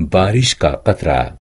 बारिश का कतरा